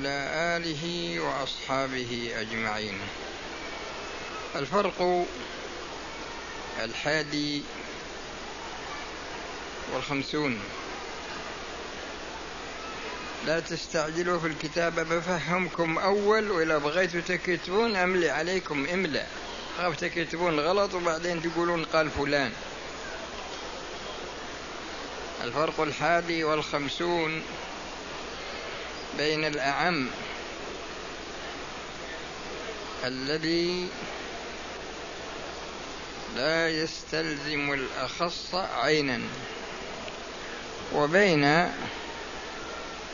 وعلى آله وأصحابه أجمعين. الفرق الحادي والخمسون. لا تستعجلوا في الكتابة بفهمكم أول وإذا بغيتوا تكتبون أملي عليكم إملا. خاف تكتبون غلط وبعدين تقولون قال فلان. الفرق الحادي والخمسون بين الأعم الذي لا يستلزم الأخص عينا وبين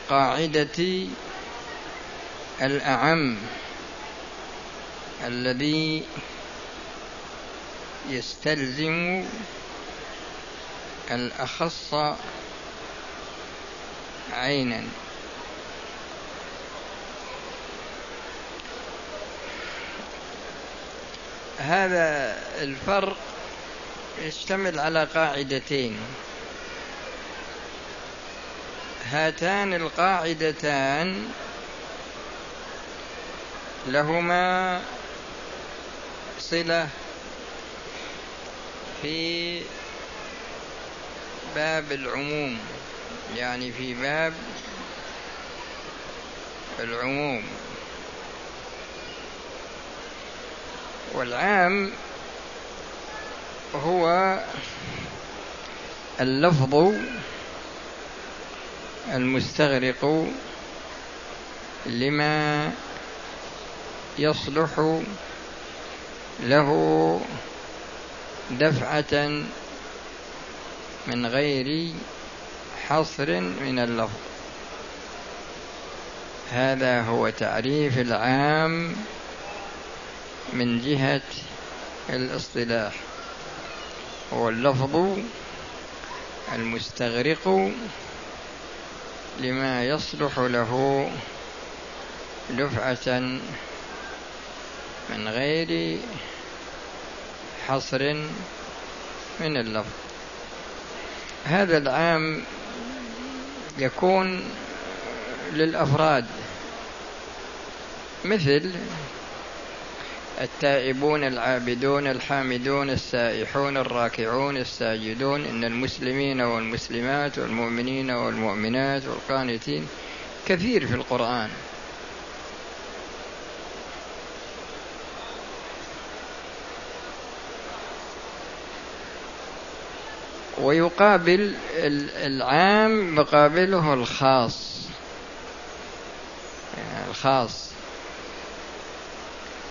قاعدة الأعم الذي يستلزم الأخص عينا. هذا الفرق يشتمل على قاعدتين. هاتان القاعدتان لهما صلة في باب العموم يعني في باب العموم. والعام هو اللفظ المستغرق لما يصلح له دفعة من غير حصر من اللفظ. هذا هو تعريف العام من جهة الاصطلاح. هو اللفظ المستغرق لما يصلح له دفعة من غير حصر من اللفظ. هذا العام يكون للأفراد مثل التائبون العابدون الحامدون السائحون الراكعون الساجدون إن المسلمين والمسلمات والمؤمنين والمؤمنات والقانتين كثير في القرآن. ويقابل العام مقابله الخاص. يعني الخاص.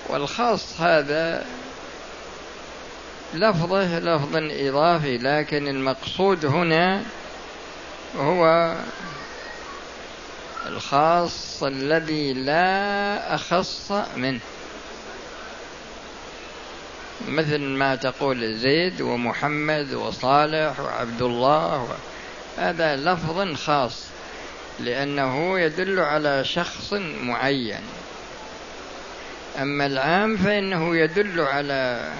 والخاص هذا لفظه لفظ إضافي لكن المقصود هنا هو الخاص الذي لا أخص منه مثل ما تقول زيد ومحمد وصالح وعبد الله. هذا لفظ خاص لأنه يدل على شخص معين أما العام فإنه يدل على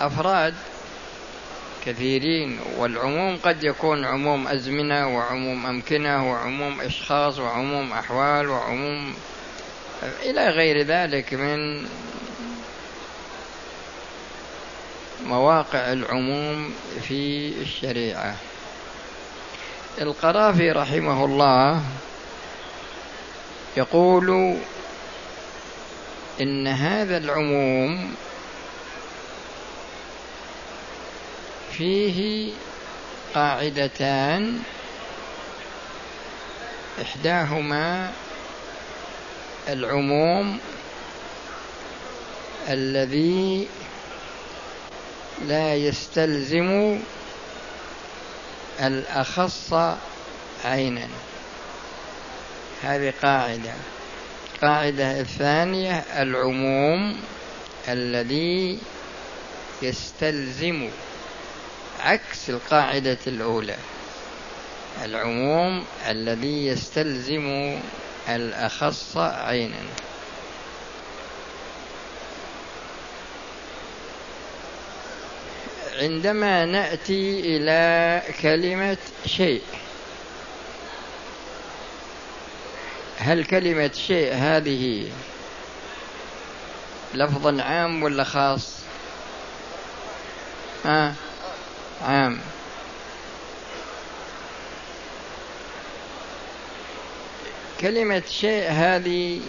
أفراد كثيرين والعموم قد يكون عموم أزمنة وعموم أمكنة وعموم أشخاص وعموم أحوال وعموم إلى غير ذلك من مواقع العموم في الشريعة. القرافي رحمه الله يقول إن هذا العموم فيه قاعدتان إحداهما العموم الذي لا يستلزم الأخص عينا. هذه قاعدة. القاعدة الثانية العموم الذي يستلزم عكس القاعدة الأولى. العموم الذي يستلزم الأخص عينا. عندما نأتي إلى كلمة شيء هل كلمة شيء هذه لفظ عام ولا خاص؟ آه عام. كلمة شيء هذه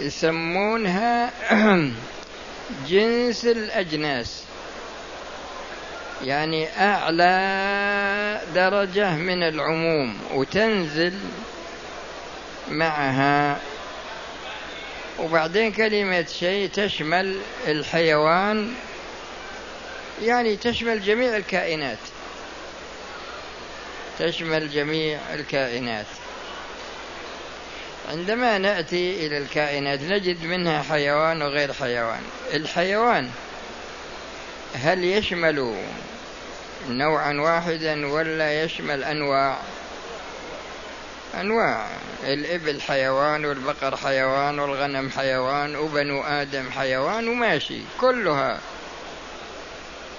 يسمونها جنس الأجناس. يعني أعلى درجة من العموم وتنزل معها. وبعدين كلمة شيء تشمل الحيوان يعني تشمل جميع الكائنات. تشمل جميع الكائنات. عندما نأتي إلى الكائنات نجد منها حيوان وغير حيوان. الحيوان هل يشمل نوعا واحدا ولا يشمل أنواع؟ أنواع. الإبل حيوان والبقر حيوان والغنم حيوان وبنو آدم حيوان وماشي كلها.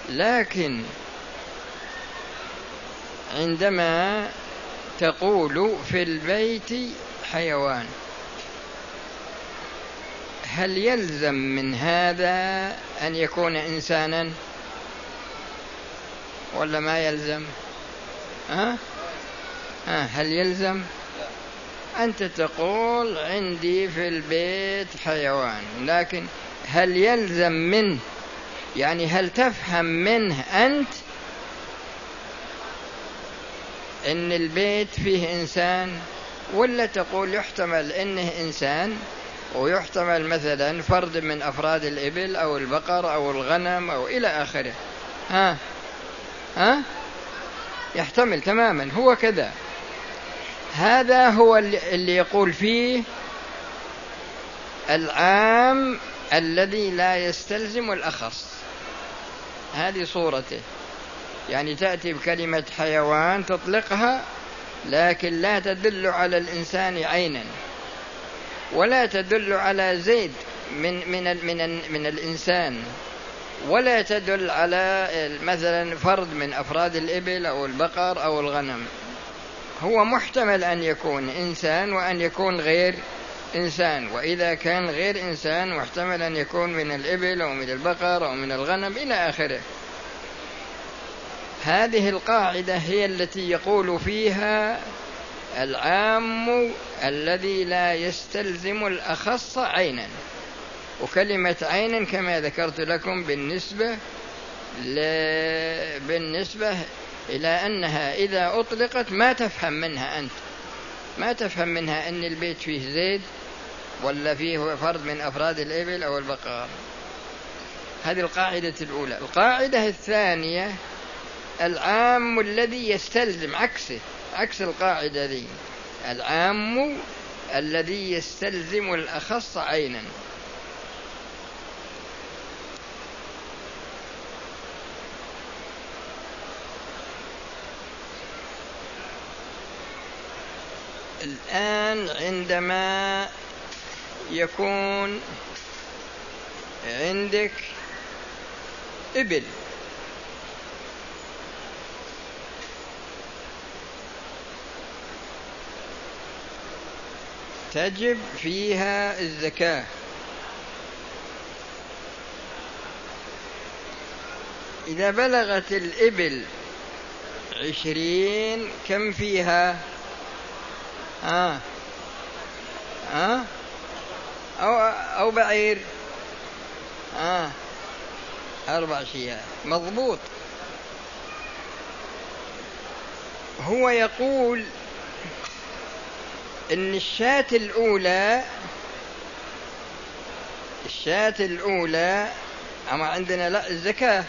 لكن عندما تقول في البيت حيوان هل يلزم من هذا أن يكون إنسانا؟ ولا ما يلزم؟ ها؟ أه؟ هل يلزم؟ أنت تقول عندي في البيت حيوان لكن هل يلزم منه؟ يعني هل تفهم منه أنت إن البيت فيه إنسان؟ ولا تقول يحتمل إنه إنسان؟ ويحتمل مثلا فرد من أفراد الإبل أو البقر أو الغنم أو إلى آخره. ها؟ ها؟ يحتمل تماما هو كذا. هذا هو اللي يقول فيه العام الذي لا يستلزم الأخص. هذه صورته. يعني تأتي بكلمة حيوان تطلقها لكن لا تدل على الإنسان عينا ولا تدل على زيد من من من من الإنسان ولا تدل على مثلا فرد من أفراد الإبل أو البقر أو الغنم. هو محتمل أن يكون إنسان وأن يكون غير إنسان. وإذا كان غير إنسان محتمل أن يكون من الإبل أو من البقر أو من الغنم إلى آخره. هذه القاعدة هي التي يقول فيها العام الذي لا يستلزم الأخص عينا. وكلمة عينا كما ذكرت لكم بالنسبة ل... بالنسبة إلى أنها إذا أطلقت ما تفهم منها أنت. ما تفهم منها أن البيت فيه زيد ولا فيه فرد من أفراد الإبل أو البقر هذه القاعدة الأولى. القاعدة الثانية العام الذي يستلزم عكسه عكس القاعدة ذي. العام الذي يستلزم الأخص عينا. الآن عندما يكون عندك إبل. تجب فيها الزكاة. إذا بلغت الإبل عشرين كم فيها؟ آه. آه. أو, أو بعير. آه. أربع شياه مضبوط. هو يقول إن الشاة الأولى الشاة الأولى أما عندنا لا الزكاة.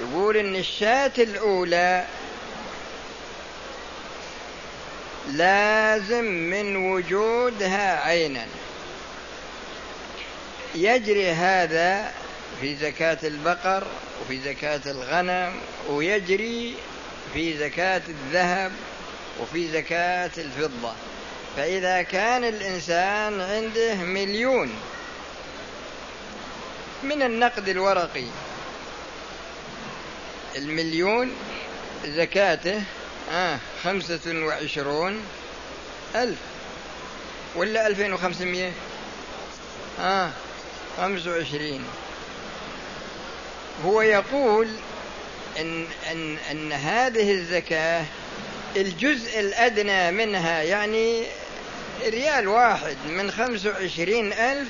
يقول إن الشاة الأولى لازم من وجودها عينا. يجري هذا في زكاة البقر وفي زكاة الغنم ويجري في زكاة الذهب وفي زكاة الفضة. فإذا كان الإنسان عنده مليون من النقد الورقي المليون زكاته آه خمسة وعشرون ألف. ولا ألفين وخمسمية؟ آه خمس وعشرين. هو يقول إن, إن, إن هذه الزكاة الجزء الأدنى منها يعني ريال واحد من خمس وعشرين ألف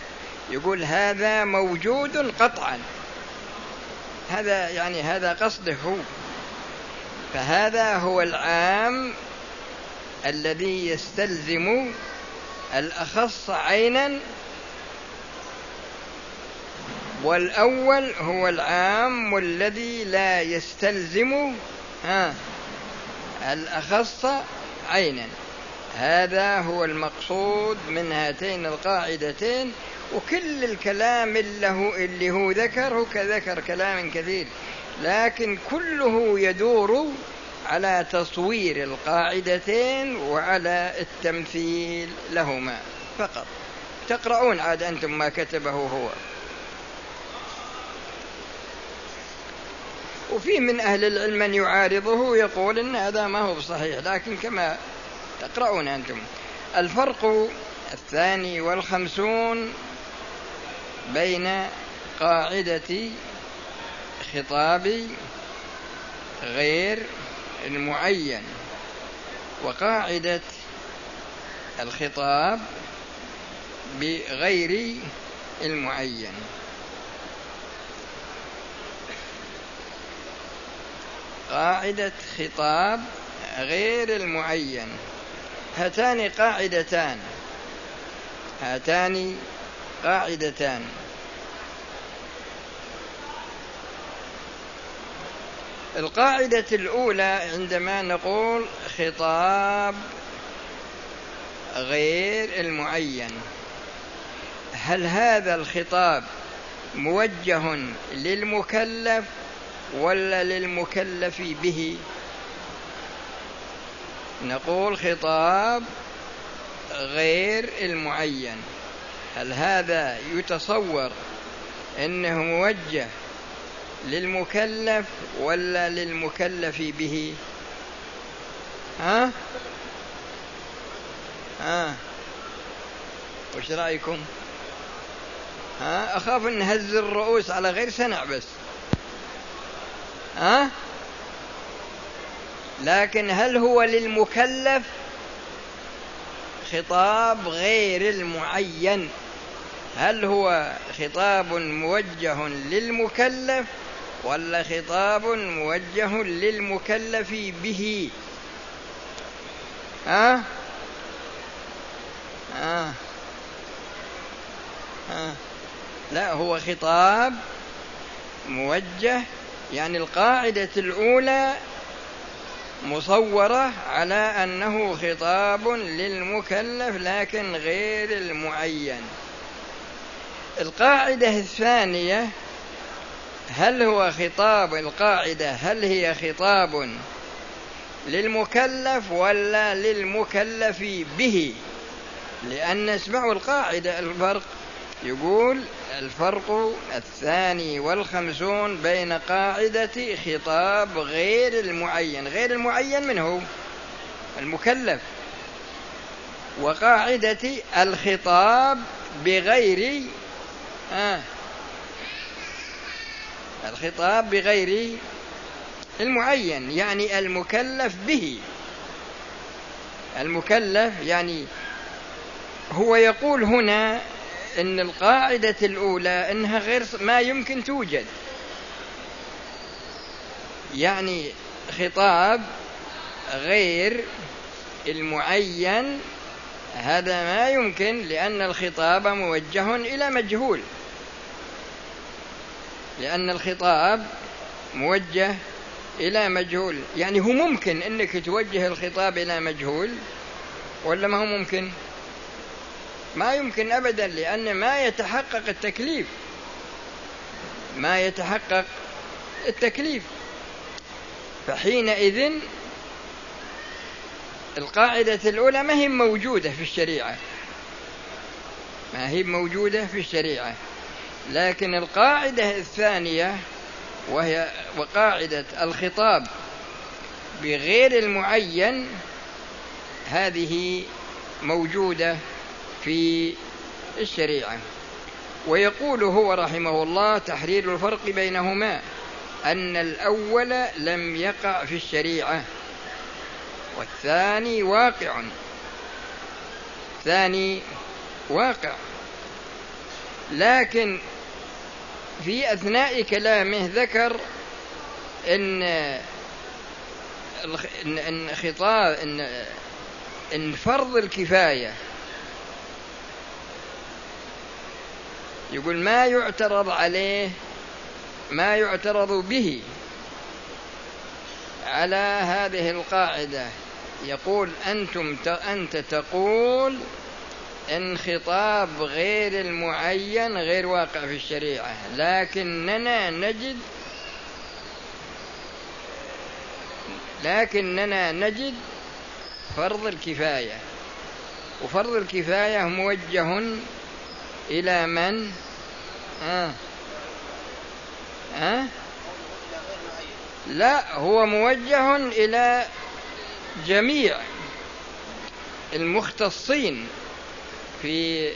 يقول هذا موجود قطعا. هذا يعني هذا قصده هو. فهذا هو العام الذي يستلزم الأخص عينا. والأول هو العام والذي لا يستلزم ها الأخص عينا. هذا هو المقصود من هاتين القاعدتين وكل الكلام اللي هو, اللي هو ذكره كذكر كلام كثير. لكن كله يدور على تصوير القاعدتين وعلى التمثيل لهما فقط. تقرؤون عاد أنتم ما كتبه هو. وفي من أهل العلم من يعارضه يقول إن هذا ما هو بصحيح لكن كما تقرؤون أنتم. الفرق الثاني والخمسون بين قاعدة خطاب غير المعين وقاعدة الخطاب بغير المعين. قاعدة خطاب غير المعين. هاتان قاعدتان. هاتان قاعدتان. القاعدة الأولى عندما نقول خطاب غير المعين. هل هذا الخطاب موجه للمكلف ولا للمكلف به؟ نقول خطاب غير المعين. هل هذا يتصور إنه موجه للمكلف ولا للمكلف به؟ ها؟ ها؟ وش رأيكم؟ ها؟ أخاف أن نهز الرؤوس على غير سنع بس. ها؟ لكن هل هو للمكلف؟ خطاب غير المعين. هل هو خطاب موجه للمكلف؟ ولا خطاب موجه للمكلف به. ها؟ ها؟ ها؟ لا هو خطاب موجه يعني القاعدة الأولى مصورة على أنه خطاب للمكلف لكن غير المعين. القاعدة الثانية هل هو خطاب القاعدة؟ هل هي خطاب للمكلف ولا للمكلف به؟ لأن اسمعوا القاعدة الفرق. يقول الفرق الثاني والخمسون بين قاعدة خطاب غير المعين. غير المعين من هو؟ المكلف. وقاعدة الخطاب بغير آه الخطاب بغير المعين يعني المكلف به. المكلف يعني هو يقول هنا إن القاعدة الأولى إنها غير ما يمكن توجد. يعني خطاب غير المعين هذا ما يمكن لأن الخطاب موجه إلى مجهول. لأن الخطاب موجه إلى مجهول. يعني هو ممكن أنك توجه الخطاب إلى مجهول ولا ما هو ممكن؟ ما يمكن أبدا لأن ما يتحقق التكليف. ما يتحقق التكليف. فحينئذ القاعدة الأولى ما هي موجودة في الشريعة؟ ما هي موجودة في الشريعة؟ لكن القاعدة الثانية وهي وقاعدة الخطاب بغير المعين هذه موجودة في الشريعة. ويقول هو رحمه الله تحرير الفرق بينهما أن الأول لم يقع في الشريعة والثاني واقع. ثاني واقع. لكن في أثناء كلامه ذكر إن إن خطاب إن إن فرض الكفاية. يقول ما يعترض عليه ما يعترض به على هذه القاعدة. يقول أنتم أنت تقول إن خطاب غير المعين غير واقع في الشريعة لكننا نجد لكننا نجد فرض الكفاية وفرض الكفاية موجه إلى من؟ آه. آه؟ لا هو موجه إلى جميع المختصين في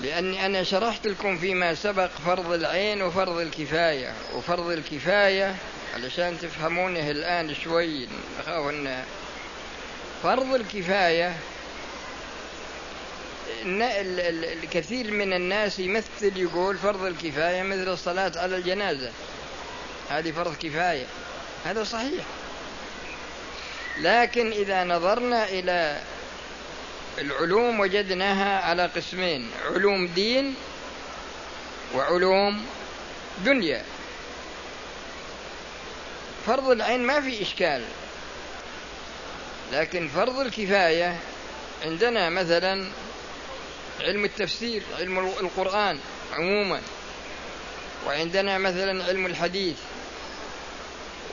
لأني أنا شرحت لكم فيما سبق فرض العين وفرض الكفاية وفرض الكفاية علشان تفهمونه الآن شوي أخاف أن فرض الكفاية الكثير من الناس يمثل يقول فرض الكفاية مثل الصلاة على الجنازة. هذه فرض كفاية. هذا صحيح. لكن إذا نظرنا إلى العلوم وجدناها على قسمين علوم دين وعلوم دنيا. فرض العين ما في إشكال لكن فرض الكفاية عندنا مثلا علم التفسير علم القرآن عموما وعندنا مثلا علم الحديث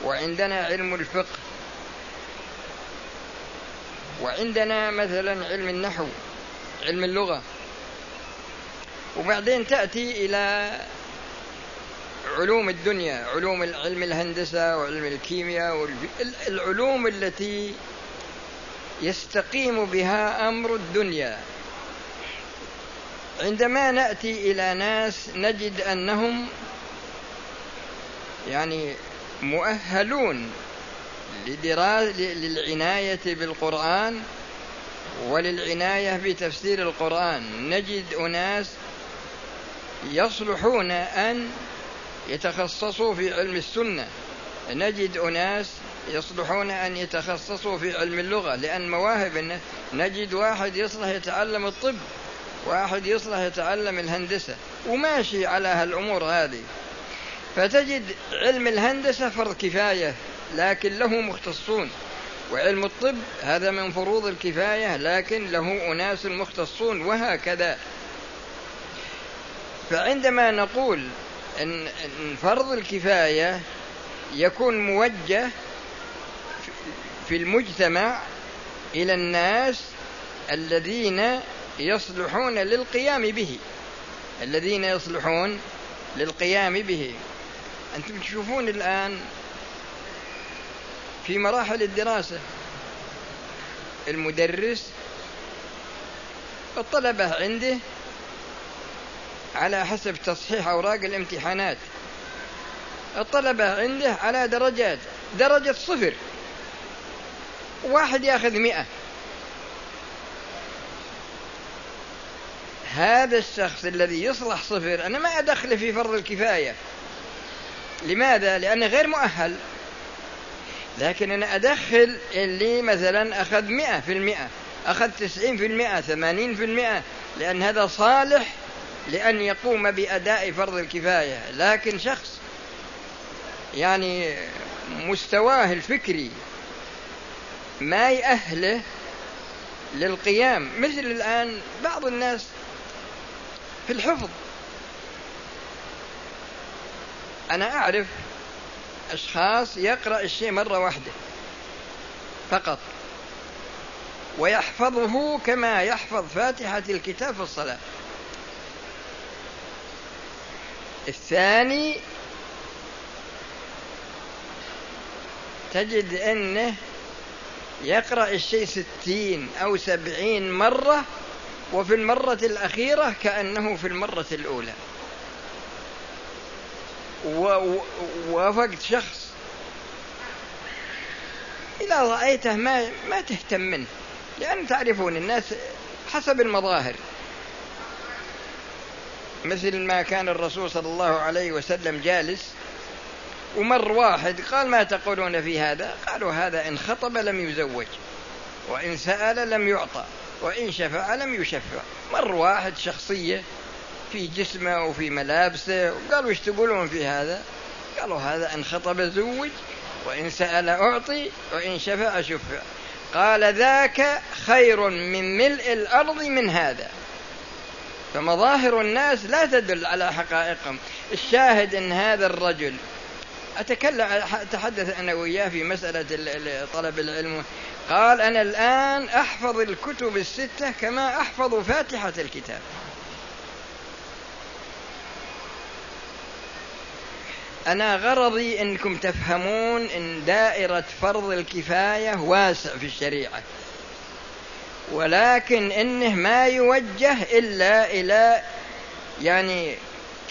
وعندنا علم الفقه وعندنا مثلا علم النحو علم اللغة. وبعدين تأتي إلى علوم الدنيا علوم علم الهندسة وعلم الكيمياء العلوم التي يستقيم بها أمر الدنيا. عندما نأتي إلى ناس نجد أنهم يعني مؤهلون للعناية بالقرآن وللعناية بتفسير القرآن. نجد أناس يصلحون أن يتخصصوا في علم السنة. نجد أناس يصلحون أن يتخصصوا في علم اللغة لأن مواهب نجد واحد يصلح يتعلم الطب واحد يصلح يتعلم الهندسة وماشي على هالأمور هذه. فتجد علم الهندسة فرض كفاية. لكن له مختصون. وعلم الطب هذا من فروض الكفاية لكن له أناس مختصون وهكذا. فعندما نقول أن فرض الكفاية يكون موجه في المجتمع إلى الناس الذين يصلحون للقيام به. الذين يصلحون للقيام به. أنتم تشوفون الآن في مراحل الدراسة. المدرس الطلبة عنده على حسب تصحيح أوراق الامتحانات. الطلبة عنده على درجات درجة صفر. واحد ياخذ مئة. هذا الشخص الذي يصلح صفر أنا ما أدخله في فرض الكفاية. لماذا؟ لأنه غير مؤهل. لكن أنا أدخل اللي مثلا أخذ مئة في المئة أخذ تسعين في المئة ثمانين في المئة لأن هذا صالح لأن يقوم بأداء فرض الكفاية. لكن شخص يعني مستواه الفكري ما يأهله للقيام مثل الآن بعض الناس في الحفظ. أنا أعرف أشخاص يقرأ الشيء مرة واحدة فقط. ويحفظه كما يحفظ فاتحة الكتاب في الصلاة. الثاني تجد أنه يقرأ الشيء ستين أو سبعين مرة وفي المرة الأخيرة كأنه في المرة الأولى. ووافقت شخص. إذا رأيته ما ما تهتم منه لأن تعرفون الناس حسب المظاهر. مثل ما كان الرسول صلى الله عليه وسلم جالس ومر واحد قال ما تقولون في هذا؟ قالوا هذا إن خطب لم يزوج وإن سأل لم يعطى وإن شفع لم يشفع. مر واحد شخصية في جسمه وفي ملابسه. وقالوا إيش تقولون في هذا؟ قالوا هذا إن خطب زوج وإن سأل أعطي وإن شفع شفع. قال ذاك خير من ملء الأرض من هذا. فمظاهر الناس لا تدل على حقائقهم. الشاهد أن هذا الرجل أتكلم أتحدث أنا وياه في مسألة طلب العلم. قال أنا الآن أحفظ الكتب الستة كما أحفظ فاتحة الكتاب. أنا غرضي أنكم تفهمون أن دائرة فرض الكفاية واسع في الشريعة. ولكن إنه ما يوجه إلا إلى يعني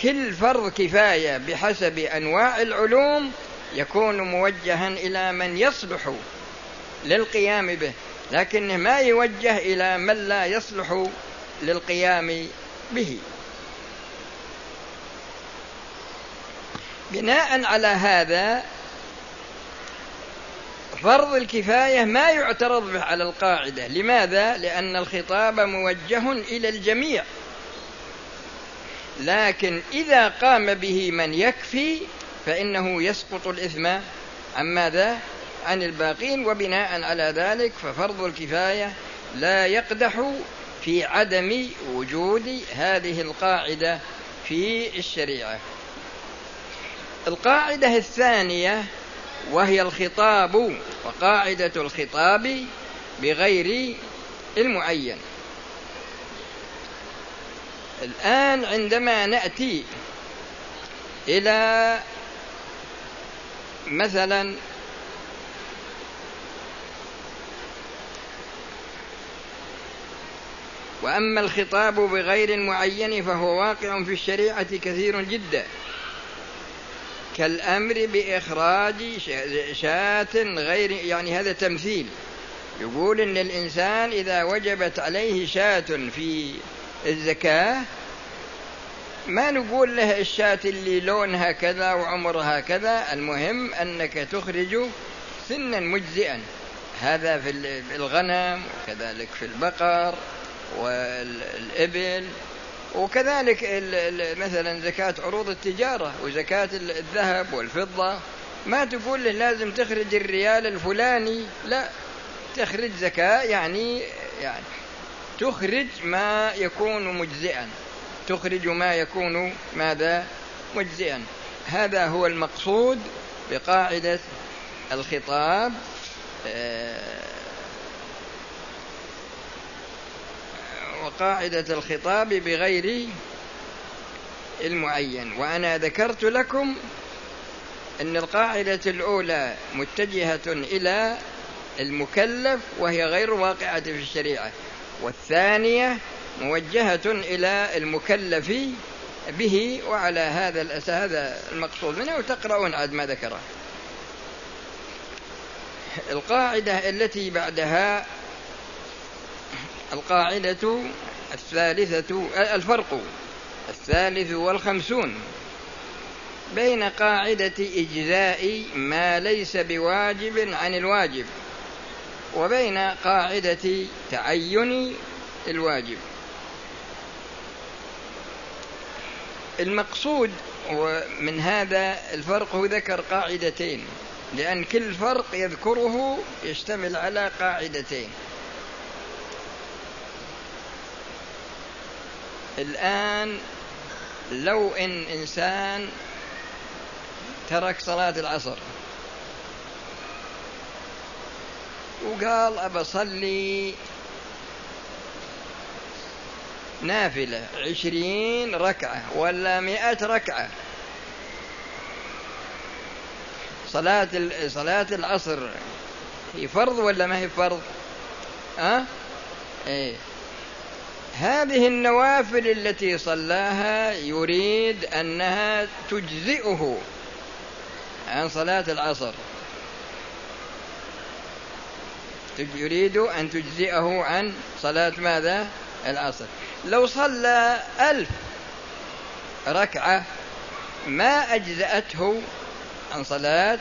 كل فرض كفاية بحسب أنواع العلوم يكون موجها إلى من يصلح للقيام به. لكنه ما يوجه إلى من لا يصلح للقيام به. بناء على هذا فرض الكفاية ما يعترض به على القاعدة. لماذا؟ لأن الخطاب موجه إلى الجميع. لكن إذا قام به من يكفي فإنه يسقط الإثم. عن ماذا؟ عن الباقين. وبناء على ذلك ففرض الكفاية لا يقدح في عدم وجود هذه القاعدة في الشريعة. القاعدة الثانية وهي الخطاب وقاعدة الخطاب بغير المعين. الآن عندما نأتي إلى مثلا وأما الخطاب بغير المعين فهو واقع في الشريعة كثير جدا. كالأمر بإخراج شاة غير يعني هذا تمثيل. يقول إن الإنسان إذا وجبت عليه شاة في الزكاة ما نقول له الشاة اللي لونها كذا وعمرها كذا المهم أنك تخرج سنا مجزئا. هذا في الغنم وكذلك في البقر والإبل. وكذلك مثلا زكاة عروض التجارة وزكاة الذهب والفضة. ما تقول له لازم تخرج الريال الفلاني؟ لا تخرج زكاة يعني يعني تخرج ما يكون مجزئا. تخرج ما يكون ماذا؟ مجزئا. هذا هو المقصود بقاعدة الخطاب وقاعدة الخطاب بغير المعين. وأنا ذكرت لكم أن القاعدة الأولى متجهة إلى المكلف وهي غير واقعة في الشريعة. والثانية موجهة إلى المكلف به وعلى هذا هذا المقصود منه وتقرؤون عاد ما ذكره. القاعدة التي بعدها القاعدة الثالثة الفرق الثالث والخمسون بين قاعدة إجزاء ما ليس بواجب عن الواجب وبين قاعدة تعين الواجب. المقصود من هذا الفرق هو ذكر قاعدتين لأن كل فرق يذكره يشتمل على قاعدتين. الآن لو إن إنسان ترك صلاة العصر وقال أبى أصلي نافلة عشرين ركعة ولا مئة ركعة. صلاة صلاة العصر هي فرض ولا ما هي فرض؟ أه؟ إيه. هذه النوافل التي صلاها يريد أنها تجزئه عن صلاة العصر. يريد أن تجزئه عن صلاة ماذا؟ العصر. لو صلى ألف ركعة ما أجزأته عن صلاة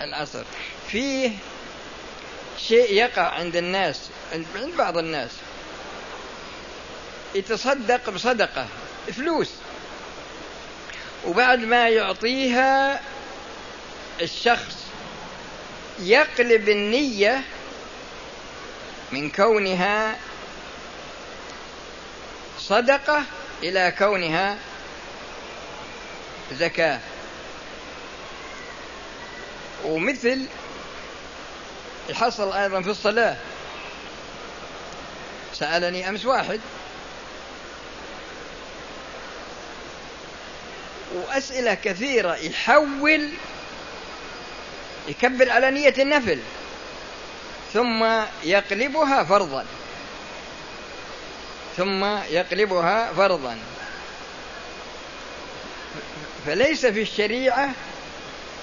العصر. فيه شيء يقع عند الناس عند بعض الناس. يتصدق بصدقة فلوس. وبعد ما يعطيها الشخص يقلب النية من كونها صدقة إلى كونها زكاة. ومثل الحصل أيضا في الصلاة. سألني أمس واحد وأسئلة كثيرة. يحول يكبر على نية النفل ثم يقلبها فرضا. ثم يقلبها فرضا. فليس في الشريعة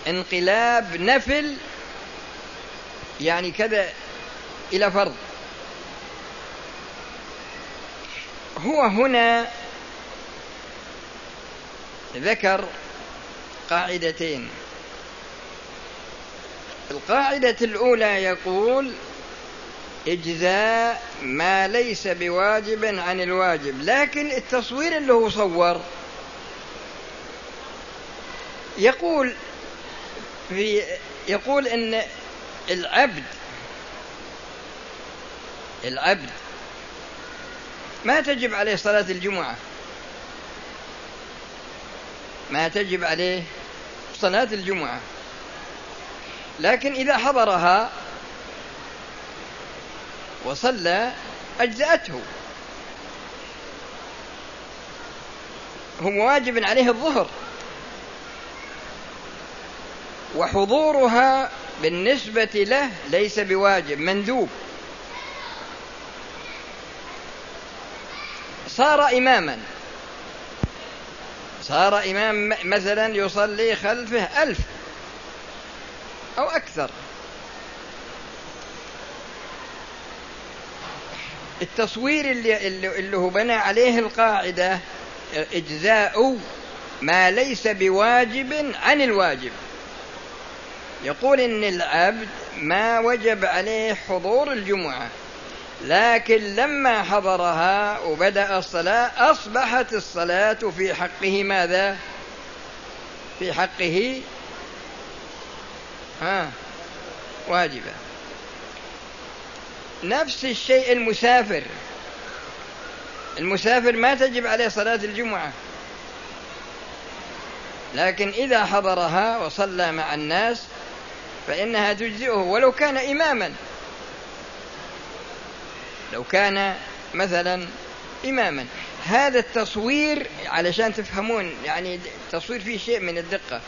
انقلاب نفل يعني كذا إلى فرض. هو هنا ذكر قاعدتين. القاعدة الأولى يقول إجزاء ما ليس بواجب عن الواجب لكن التصوير اللي هو صور. يقول في يقول إن العبد العبد ما تجب عليه صلاة الجمعة. ما تجب عليه صلاة الجمعة. لكن إذا حضرها وصلى أجزأته. هو واجب عليه الظهر. وحضورها بالنسبة له ليس بواجب مندوب. صار إماما. صار إمام مثلا يصلي خلفه ألف أو أكثر. التصوير اللي, اللي هو بنى عليه القاعدة إجزاء ما ليس بواجب عن الواجب. يقول إن العبد ما وجب عليه حضور الجمعة. لكن لما حضرها وبدأ الصلاة أصبحت الصلاة في حقه ماذا؟ في حقه ها واجبة. نفس الشيء المسافر. المسافر ما تجب عليه صلاة الجمعة. لكن إذا حضرها وصلى مع الناس فإنها تجزئه ولو كان إماما. لو كان مثلا إماما. هذا التصوير علشان تفهمون يعني التصوير فيه شيء من الدقة.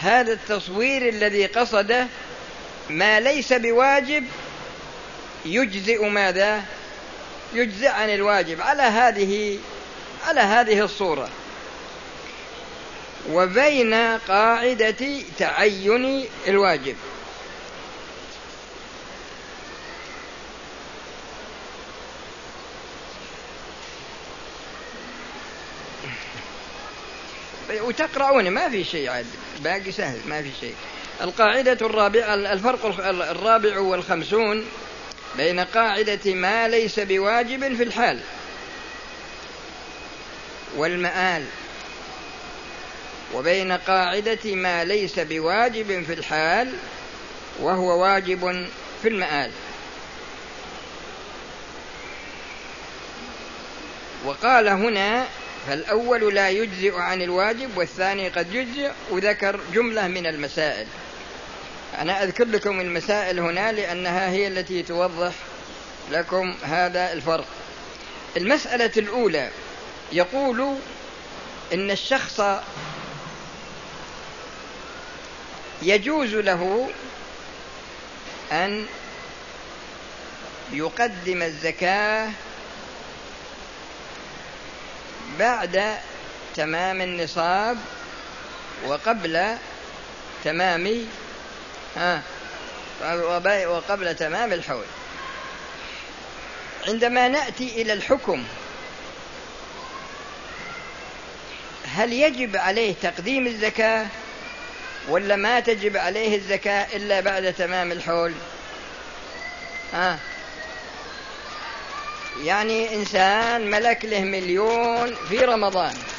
هذا التصوير الذي قصده ما ليس بواجب يجزئ ماذا؟ يجزئ عن الواجب. على هذه على هذه الصورة. وبين قاعدة تعين الواجب. وتقرؤون ما في شيء عاد باقي سهل ما في شيء. القاعدة الرابعة الفرق الرابع والخمسون بين قاعدة ما ليس بواجب في الحال والمآل وبين قاعدة ما ليس بواجب في الحال وهو واجب في المآل. وقال هنا فالأول لا يجزئ عن الواجب والثاني قد يجزئ وذكر جملة من المسائل. أنا أذكر لكم المسائل هنا لأنها هي التي توضح لكم هذا الفرق. المسألة الأولى يقول إن الشخص يجوز له أن يقدم الزكاة بعد تمام النصاب وقبل تمام ها وقبل تمام الحول. عندما نأتي إلى الحكم هل يجب عليه تقديم الزكاة ولا ما تجب عليه الزكاة إلا بعد تمام الحول؟ ها يعني إنسان ملك له مليون في رمضان.